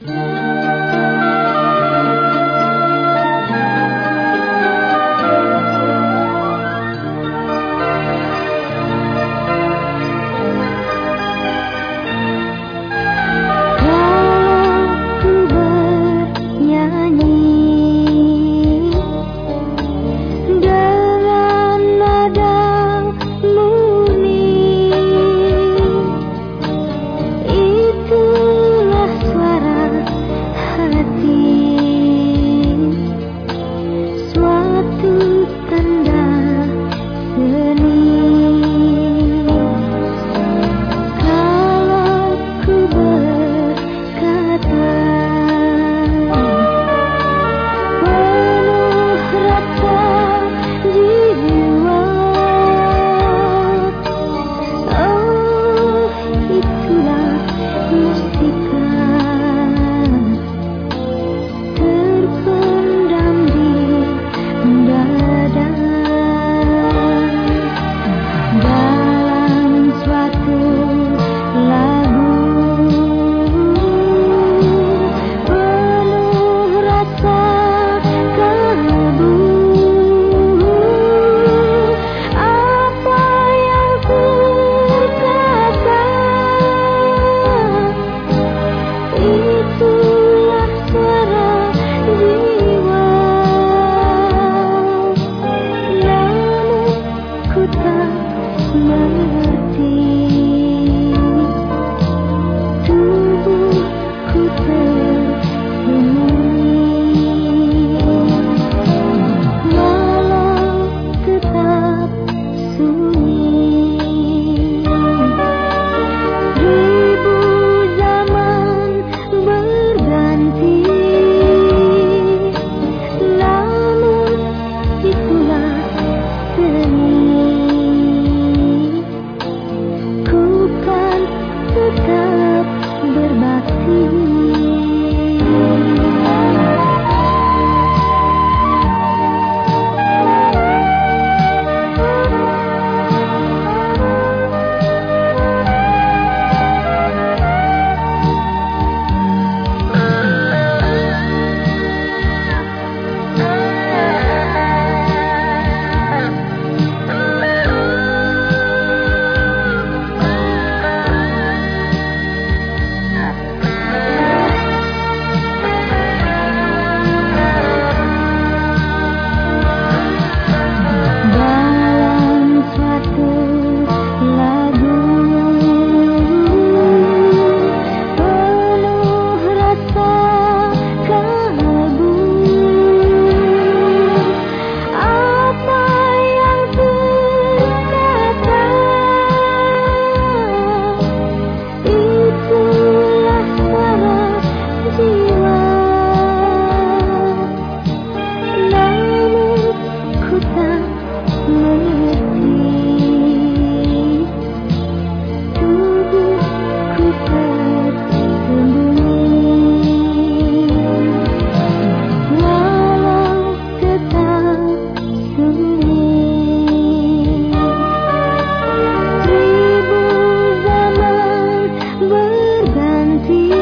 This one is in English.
tetap see